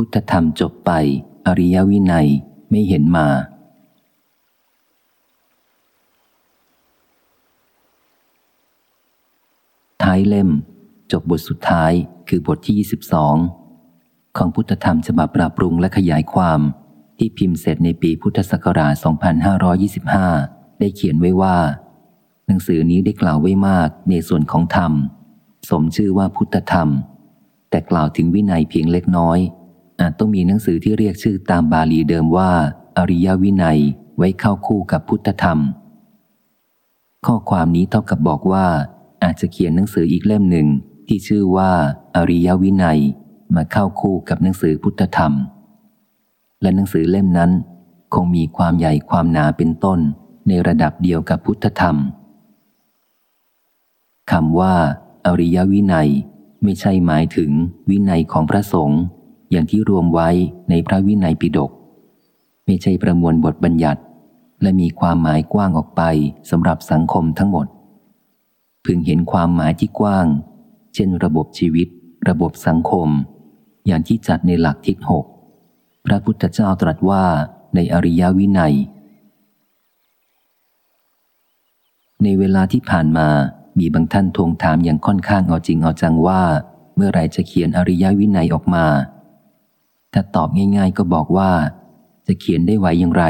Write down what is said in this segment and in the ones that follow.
พุทธธรรมจบไป อริยวินัยไม่เห็นมา ท้ายเล่ม จบบทสุดท้ายคือบทที่ 22 ของพุทธธรรมฉบับปรับปรุงและขยายความที่พิมพ์เสร็จในปีพุทธศักราช 2525 ได้เขียนไว้ว่า หนังสือนี้ได้กล่าวไว้มากในส่วนของธรรม สมชื่อว่าพุทธธรรม แต่กล่าวถึงวินัยเพียงเล็กน้อย อาจต้องมีหนังสือที่เรียกชื่อตามบาลีเดิมว่า อริยวินัยไว้เข้าคู่กับพุทธธรรม ข้อความนี้เท่ากับบอกว่า อาจจะเขียนหนังสืออีกเล่มหนึ่งที่ชื่อว่า อริยวินัยมาเข้าคู่กับหนังสือพุทธธรรม และหนังสือเล่มนั้น คงมีความใหญ่ความหนาเป็นต้นในระดับเดียวกับพุทธธรรมคำว่า อริยวินัย ไม่ใช่หมายถึงวินัยของพระสงฆ์ อย่างที่รวมไว้ในพระวินัยปิฎกไม่ใช่ประมวลบทบัญญัติ และมีความหมายกว้างออกไปสำหรับสังคมทั้งหมด พึงเห็นความหมายที่กว้าง เช่น ระบบชีวิต ระบบสังคม อย่างที่จัดในหลักทิศหกพระพุทธเจ้าตรัสว่าในอริยวินัย ในเวลาที่ผ่านมามีบางท่านทวงถามอย่างค่อนข้างเอาจริงเอาจังว่า เมื่อไรจะเขียนอริยวินัยออกมา ถ้าตอบง่าย ๆ ก็บอกว่า จะเขียนได้ไวอย่างไร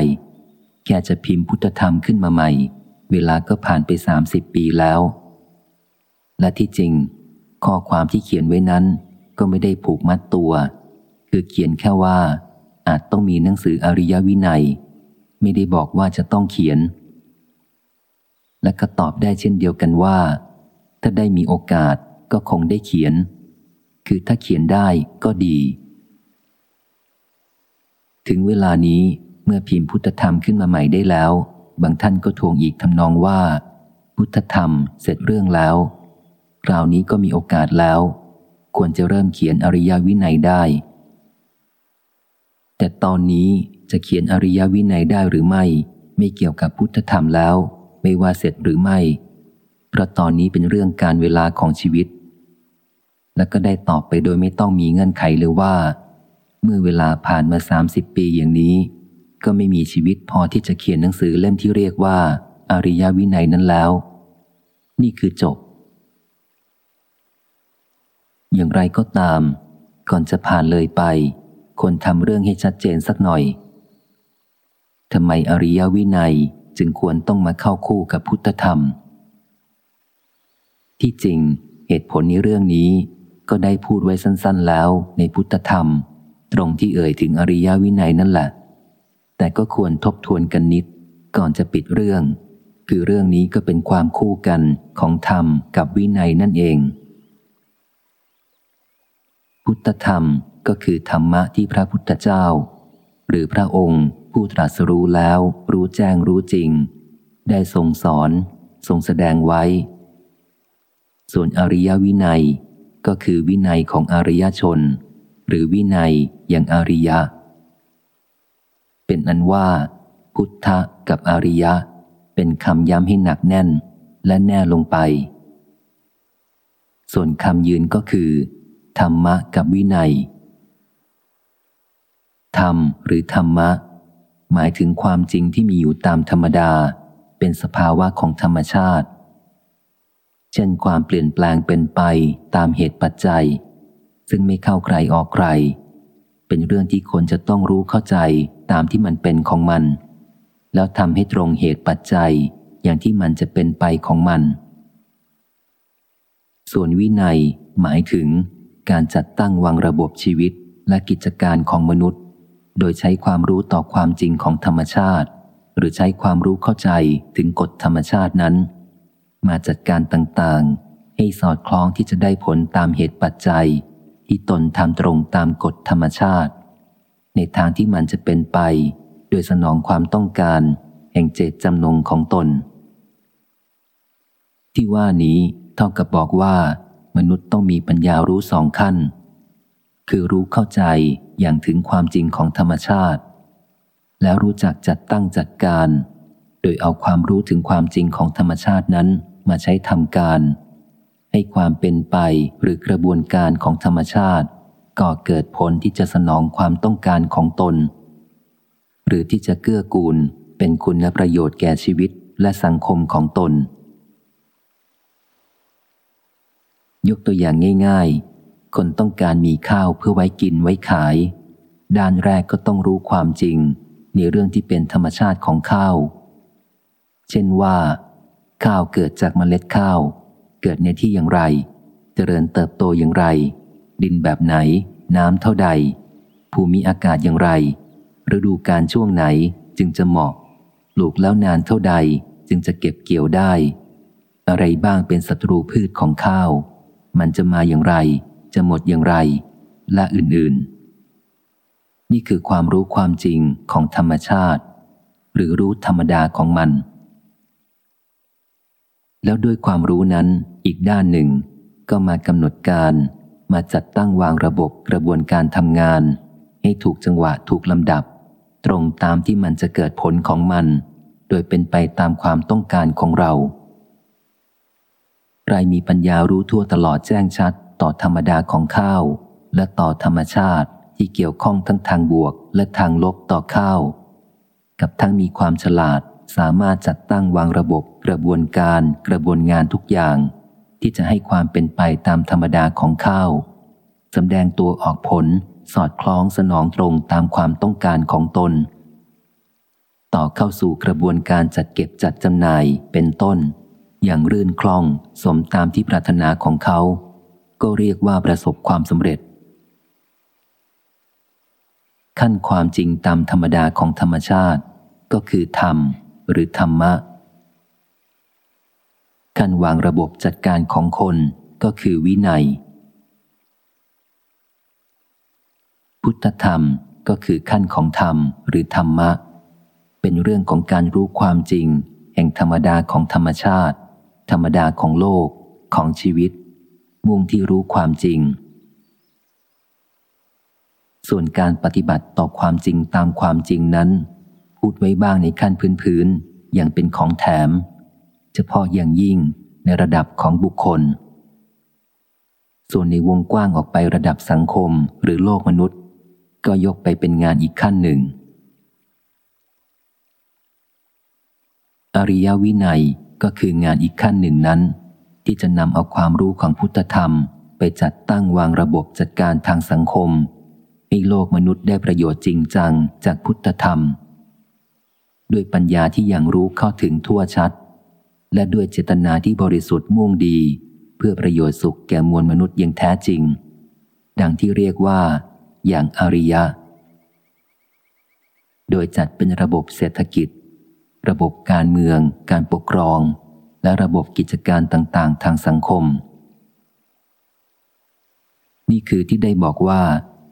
แค่จะพิมพ์พุทธธรรมขึ้นมาใหม่ เวลาก็ผ่านไปสามสิบปีแล้ว และที่จริง ข้อความที่เขียนไว้นั้น ก็ไม่ได้ผูกมัดตัว คือเขียนแค่ว่า อาจต้องมีหนังสืออริยวินัย ไม่ได้บอกว่าจะต้องเขียน และก็ตอบได้เช่นเดียวกันว่า ถ้าได้มีโอกาสก็คงได้เขียน คือถ้าเขียนได้ก็ดี ถึงเวลานี้เมื่อพิมพ์พุทธธรรมขึ้นมาใหม่ได้แล้ว บางท่านก็ทวงอีกทำนองว่า พุทธธรรมเสร็จเรื่องแล้วคราวนี้ก็มีโอกาสแล้ว ควรจะเริ่มเขียนอริยวินัยได้ แต่ตอนนี้จะเขียนอริยวินัยได้หรือไม่ ไม่เกี่ยวกับพุทธธรรมแล้ว ไม่ว่าเสร็จหรือไม่เพราะตอนนี้เป็นเรื่องการเวลาของชีวิต และก็ได้ตอบไปโดยไม่ต้องมีเงื่อนไขเลยว่า เมื่อเวลาผ่านมาสามสิบปีอย่างนี้ ก็ไม่มีชีวิตพอที่จะเขียนหนังสือเล่มที่เรียกว่า อริยวินัยนั้นแล้ว นี่คือจบ อย่างไรก็ตาม ก่อนจะผ่านเลยไปคนทำเรื่องให้ชัดเจนสักหน่อยทำไมอริยวินัยจึงควรต้องมาเข้าคู่กับพุทธธรรม ที่จริงเหตุผลในเรื่องนี้ก็ได้พูดไว้สั้นๆแล้วในพุทธธรรม ตรงที่เอ่ยถึงอริยวินัยนั่นแหละ แต่ก็ควรทบทวนกันนิด ก่อนจะปิดเรื่อง คือเรื่องนี้ก็เป็นความคู่กันของธรรมกับวินัยนั่นเอง พุทธธรรมก็คือธรรมะที่พระพุทธเจ้า หรือพระองค์ผู้ตรัสรู้แล้ว รู้แจ้งรู้จริง ได้ทรงสอนทรงแสดงไว้ ส่วนอริยวินัยก็คือวินัยของอริยชน หรือวินัยอย่างอริยะ เป็นอันว่า พุทธกับอริยะ เป็นคำย้ำให้หนักแน่นและแน่ลงไป ส่วนคำยืนก็คือ ธรรมะกับวินัย ธรรมหรือธรรมะ หมายถึงความจริงที่มีอยู่ตามธรรมดา เป็นสภาวะของธรรมชาติ เช่นความเปลี่ยนแปลงเป็นไปตามเหตุปัจจัย ซึ่งไม่เข้าใครออกใคร เป็นเรื่องที่คนจะต้องรู้เข้าใจตามที่มันเป็นของมัน แล้วทำให้ตรงเหตุปัจจัยอย่างที่มันจะเป็นไปของมัน ส่วนวินัยหมายถึงการจัดตั้งวางระบบชีวิตและกิจการของมนุษย์ โดยใช้ความรู้ต่อความจริงของธรรมชาติ หรือใช้ความรู้เข้าใจถึงกฎธรรมชาตินั้น มาจัดการต่างๆ ให้สอดคล้องที่จะได้ผลตามเหตุปัจจัย ที่ตนทำตรงตามกฎธรรมชาติ ในทางที่มันจะเป็นไป โดยสนองความต้องการ แห่งเจตจำนงของตน ที่ว่านี้เท่ากับบอกว่า มนุษย์ต้องมีปัญญารู้สองขั้น คือรู้เข้าใจอย่างถึงความจริงของธรรมชาติ แล้วรู้จักจัดตั้งจัดการ โดยเอาความรู้ถึงความจริงของธรรมชาตินั้นมาใช้ทำการ ให้ความเป็นไปหรือกระบวนการของธรรมชาติก่อเกิดผลที่จะสนองความต้องการของตน หรือที่จะเกื้อกูลเป็นคุณและประโยชน์แก่ชีวิตและสังคมของตน ยกตัวอย่างง่ายๆ คนต้องการมีข้าวเพื่อไว้กินไว้ขาย ด้านแรกก็ต้องรู้ความจริง ในเรื่องที่เป็นธรรมชาติของข้าว เช่นว่า ข้าวเกิดจากเมล็ดข้าว เกิดในที่อย่างไร เจริญเติบโตอย่างไร ดินแบบไหน น้ำเท่าใด ภูมิอากาศอย่างไร ฤดูการช่วงไหนจึงจะเหมาะ ปลูกแล้วนานเท่าใดจึงจะเก็บเกี่ยวได้ อะไรบ้างเป็นศัตรูพืชของข้าว มันจะมาอย่างไร จะหมดอย่างไร และอื่นๆ นี่คือความรู้ความจริงของธรรมชาติ หรือรู้ธรรมดาของมันแล้วด้วยความรู้นั้น อีกด้านหนึ่ง ก็มากำหนดการมาจัดตั้งวางระบบกระบวนการทำงาน ให้ถูกจังหวะถูกลำดับ ตรงตามที่มันจะเกิดผลของมัน โดยเป็นไปตามความต้องการของเราใครมีปัญญารู้ทั่วตลอดแจ้งชัด ต่อธรรมดาของข้าว และต่อธรรมชาติที่เกี่ยวข้องทั้งทางบวกและทางลบต่อข้าว กับทั้งมีความฉลาดสามารถจัดตั้งวางระบบกระบวนการกระบวนงานทุกอย่าง ที่จะให้ความเป็นไปตามธรรมดาของข้าวสำแดงตัวออกผลสอดคล้องสนองตรงตามความต้องการของตน ต่อเข้าสู่กระบวนการจัดเก็บจัดจำหน่ายเป็นต้น อย่างรื่นคล่องสมตามที่ปรารถนาของเขา ก็เรียกว่าประสบความสำเร็จ ขั้นความจริงตามธรรมดาของธรรมชาติ ก็คือธรรมหรือธรรมะ ขั้นวางระบบจัดการของคนก็คือวินัย พุทธธรรมก็คือขั้นของธรรมหรือธรรมะ เป็นเรื่องของการรู้ความจริง แห่งธรรมดาของธรรมชาติ ธรรมดาของโลกของชีวิต มุ่งที่รู้ความจริง ส่วนการปฏิบัติต่อความจริงตามความจริงนั้น พูดไว้บ้างในขั้นพื้นๆอย่างเป็นของแถม เฉพาะอย่างยิ่งในระดับของบุคคล ส่วนในวงกว้างออกไประดับสังคมหรือโลกมนุษย์ ก็ยกไปเป็นงานอีกขั้นหนึ่ง อริยวินัยก็คืองานอีกขั้นหนึ่งนั้น ที่จะนำเอาความรู้ของพุทธธรรม ไปจัดตั้งวางระบบจัดการทางสังคมให้โลกมนุษย์ได้ประโยชน์จริงจังจากพุทธธรรม ด้วยปัญญาที่ยังรู้เข้าถึงทั่วชัด และด้วยเจตนาที่บริสุทธิ์มุ่งดี เพื่อประโยชน์สุขแก่มวลมนุษย์อย่างแท้จริง ดังที่เรียกว่า อย่างอริยะ โดยจัดเป็นระบบเศรษฐกิจ ระบบการเมือง การปกครอง และระบบกิจการต่าง ๆ ทางสังคม นี่คือที่ได้บอกว่า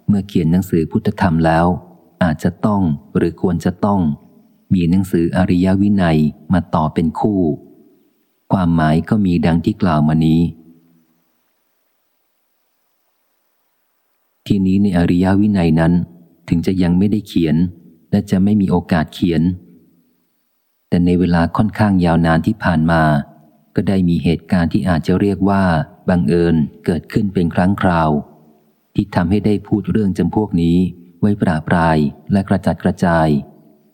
เมื่อเขียนหนังสือพุทธธรรมแล้ว อาจจะต้องหรือควรจะต้อง มีหนังสืออริยวินัยมาต่อเป็นคู่ ความหมายก็มีดังที่กล่าวมานี้ ที่นี้ในอริยวินัยนั้น ถึงจะยังไม่ได้เขียน และจะไม่มีโอกาสเขียน แต่ในเวลาค่อนข้างยาวนานที่ผ่านมา ก็ได้มีเหตุการณ์ที่อาจจะเรียกว่าบังเอิญเกิดขึ้นเป็นครั้งคราว ที่ทำให้ได้พูดเรื่องจำพวกนี้ไว้ปราปรายและกระจัดกระจาย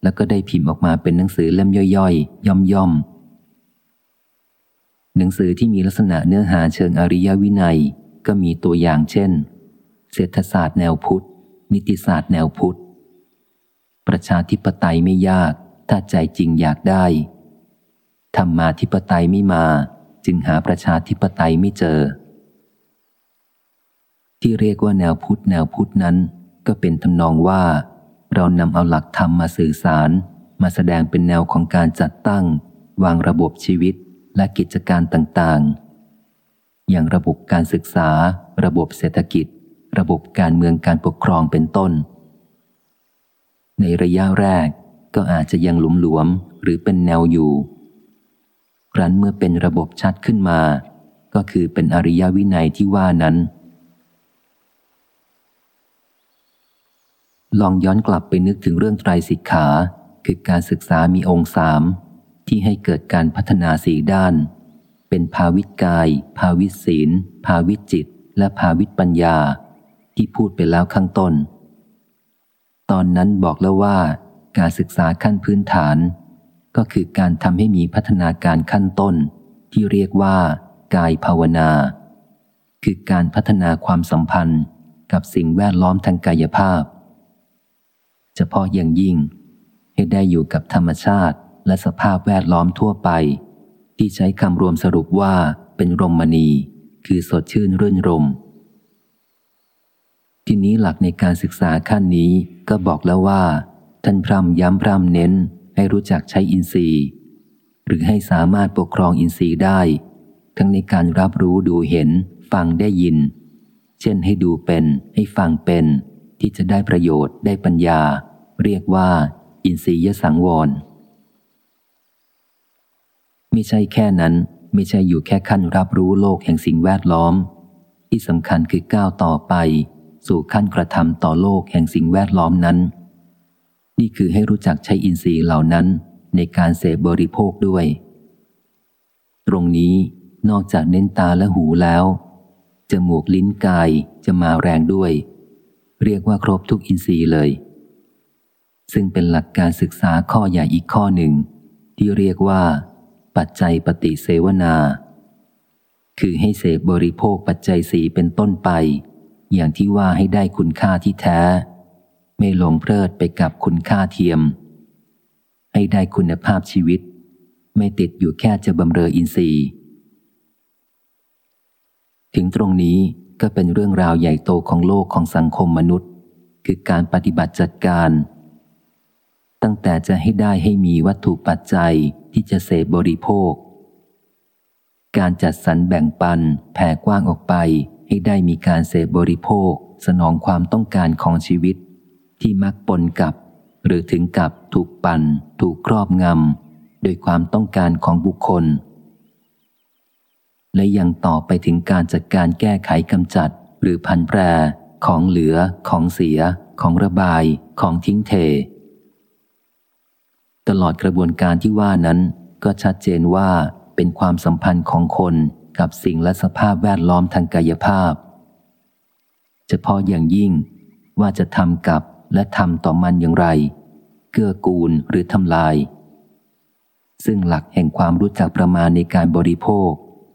แล้วก็ได้พิมพ์ออกมาเป็นหนังสือเล่มย่อยๆ ย่อมๆ หนังสือที่มีลักษณะเนื้อหาเชิงอริยวินัย ก็มีตัวอย่างเช่น เศรษฐศาสตร์แนวพุทธ นิติศาสตร์แนวพุทธ ประชาธิปไตยไม่ยาก ถ้าใจจริงอยากได้ ธรรมาธิปไตยไม่มา จึงหาประชาธิปไตยไม่เจอ ที่เรียกว่าแนวพุทธแนวพุทธนั้น ก็เป็นทำนองว่า เรานำเอาหลักธรรมมาสื่อสาร มาแสดงเป็นแนวของการจัดตั้ง วางระบบชีวิต และกิจการต่างๆ อย่างระบบการศึกษา ระบบเศรษฐกิจ ระบบการเมืองการปกครองเป็นต้น ในระยะแรกก็อาจจะยังหลุมหลวมหรือเป็นแนวอยู่ครั้นเมื่อเป็นระบบชัดขึ้นมา ก็คือเป็นอริยวินัยที่ว่านั้น ลองย้อนกลับไปนึกถึงเรื่องไตรสิกขา คือการศึกษามีองค์สาม ที่ให้เกิดการพัฒนาสีด้าน เป็นภาวิตกาย ภาวิตศีล ภาวิตจิต และภาวิตปัญญา ที่พูดไปแล้วข้างต้น ตอนนั้นบอกแล้วว่า การศึกษาขั้นพื้นฐาน ก็คือการทำให้มีพัฒนาการขั้นต้น ที่เรียกว่า กายภาวนา คือการพัฒนาความสัมพันธ์กับสิ่งแวดล้อมทางกายภาพ เฉพาะอย่างยิ่งให้ได้อยู่กับธรรมชาติ และสภาพแวดล้อมทั่วไป ที่ใช้คำรวมสรุปว่าเป็นรมณี คือสดชื่นรื่นรม ทีนี้หลักในการศึกษาขั้นนี้ก็บอกแล้วว่า ท่านพร่ำย้ำพร่ำเน้นให้รู้จักใช้อินทรีย์ หรือให้สามารถปกครองอินทรีย์ได้ ทั้งในการรับรู้ดูเห็น ฟังได้ยิน เช่นให้ดูเป็น ให้ฟังเป็น ที่จะได้ประโยชน์ได้ปัญญา เรียกว่า อินทรียสังวร ไม่ใช่แค่นั้น ไม่ใช่อยู่แค่ขั้นรับรู้โลกแห่งสิ่งแวดล้อม ที่สำคัญคือก้าวต่อไป สู่ขั้นกระทำต่อโลกแห่งสิ่งแวดล้อมนั้น นี่คือให้รู้จักใช้อินทรีย์เหล่านั้นในการเสพบริโภคด้วย ตรงนี้นอกจากเน้นตาและหูแล้วจมูกลิ้นกายจะมาแรงด้วย เรียกว่าครบทุกอินทรีย์เลย ซึ่งเป็นหลักการศึกษาข้อใหญ่อีกข้อหนึ่ง ที่เรียกว่า ปัจจัยปฏิเสวนา คือให้เสพบริโภคปัจจัยสีเป็นต้นไป อย่างที่ว่าให้ได้คุณค่าที่แท้ ไม่หลงเพลิดไปกับคุณค่าเทียม ให้ได้คุณภาพชีวิต ไม่ติดอยู่แค่จะบำเรออินทรีย์ ถึงตรงนี้ก็เป็นเรื่องราวใหญ่โตของโลกของสังคมมนุษย์ คือการปฏิบัติจัดการ ตั้งแต่จะให้ได้ให้มีวัตถุปัจจัยที่จะเสพบริโภค การจัดสรรแบ่งปันแผ่กว้างออกไป ให้ได้มีการเสพบริโภค สนองความต้องการของชีวิต ที่มักปนกับ หรือถึงกับถูกปันถูกครอบงำโดยความต้องการของบุคคล และยังต่อไปถึงการจัดการแก้ไขกำจัด หรือพันแปร ของเหลือ ของเสีย ของระบาย ของทิ้งเท ตลอดกระบวนการที่ว่านั้น ก็ชัดเจนว่าเป็นความสัมพันธ์ของคนกับสิ่งและสภาพแวดล้อมทางกายภาพ เฉพาะอย่างยิ่งว่าจะทำกับและทำต่อมันอย่างไร เกื้อกูลหรือทำลาย ซึ่งหลักแห่งความรู้จักประมาณในการบริโภค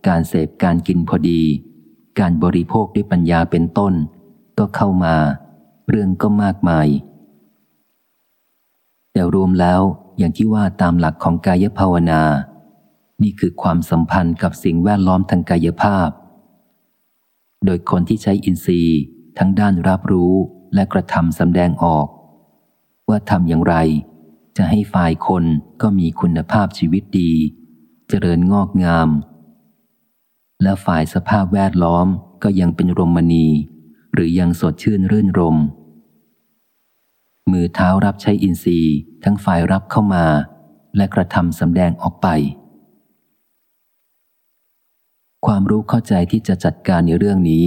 การเสพการกินพอดี การบริโภคด้วยปัญญาเป็นต้น ก็เข้ามา เรื่องก็มากมาย แต่รวมแล้ว อย่างที่ว่าตามหลักของกายภาวนา นี่คือความสัมพันธ์กับสิ่งแวดล้อมทางกายภาพ โดยคนที่ใช้อินทรีย์ทั้งด้านรับรู้และกระทำสำแดงออก ว่าทำอย่างไร จะให้ฝ่ายคนก็มีคุณภาพชีวิตดี เจริญงอกงาม และฝ่ายสภาพแวดล้อมก็ยังเป็นรมณี หรือยังสดชื่นรื่นรม มือเท้ารับใช้อินทรีย์ ทั้งฝ่ายรับเข้ามา และกระทำสำแดงออกไป ความรู้เข้าใจที่จะจัดการในเรื่องนี้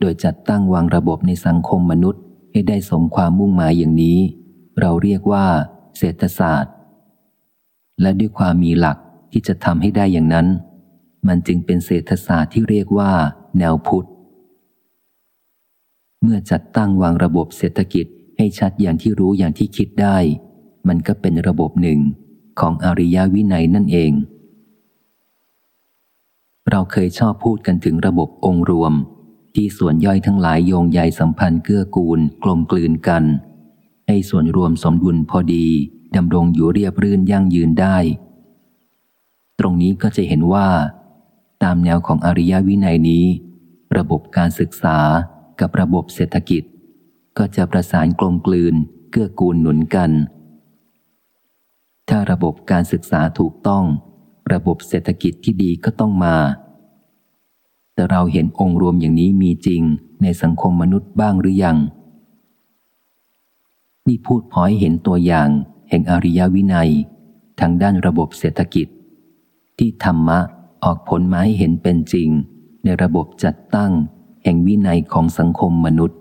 โดยจัดตั้งวางระบบในสังคมมนุษย์ ให้ได้สมความมุ่งหมายอย่างนี้ เราเรียกว่า เศรษฐศาสตร์ และด้วยความมีหลักที่จะทำให้ได้อย่างนั้น มันจึงเป็นเศรษฐศาสตร์ที่เรียกว่า แนวพุทธเมื่อจัดตั้งวางระบบเศรษฐกิจ ให้ชัดอย่างที่รู้อย่างที่คิดได้ มันก็เป็นระบบหนึ่งของอริยวินัยนั่นเอง เราเคยชอบพูดกันถึงระบบองค์รวม ที่ส่วนย่อยทั้งหลายโยงใยสัมพันธ์เกื้อกูล กลมกลืนกัน ให้ส่วนรวมสมดุลพอดีดำรงอยู่เรียบรื่นยั่งยืนได้ ตรงนี้ก็จะเห็นว่า ตามแนวของอริยวินัยนี้ ระบบการศึกษากับระบบเศรษฐกิจ ก็จะประสานกลมกลืน เกื้อกูลหนุนกัน ถ้าระบบการศึกษาถูกต้อง ระบบเศรษฐกิจที่ดีก็ต้องมา แต่เราเห็นองค์รวมอย่างนี้มีจริงในสังคมมนุษย์บ้างหรือยัง นี่พูดพอให้เห็นตัวอย่าง แห่งอริยวินัย ทางด้านระบบเศรษฐกิจ ที่ธรรมะออกผลมาให้เห็นเป็นจริง ในระบบจัดตั้ง แห่งวินัยของสังคมมนุษย์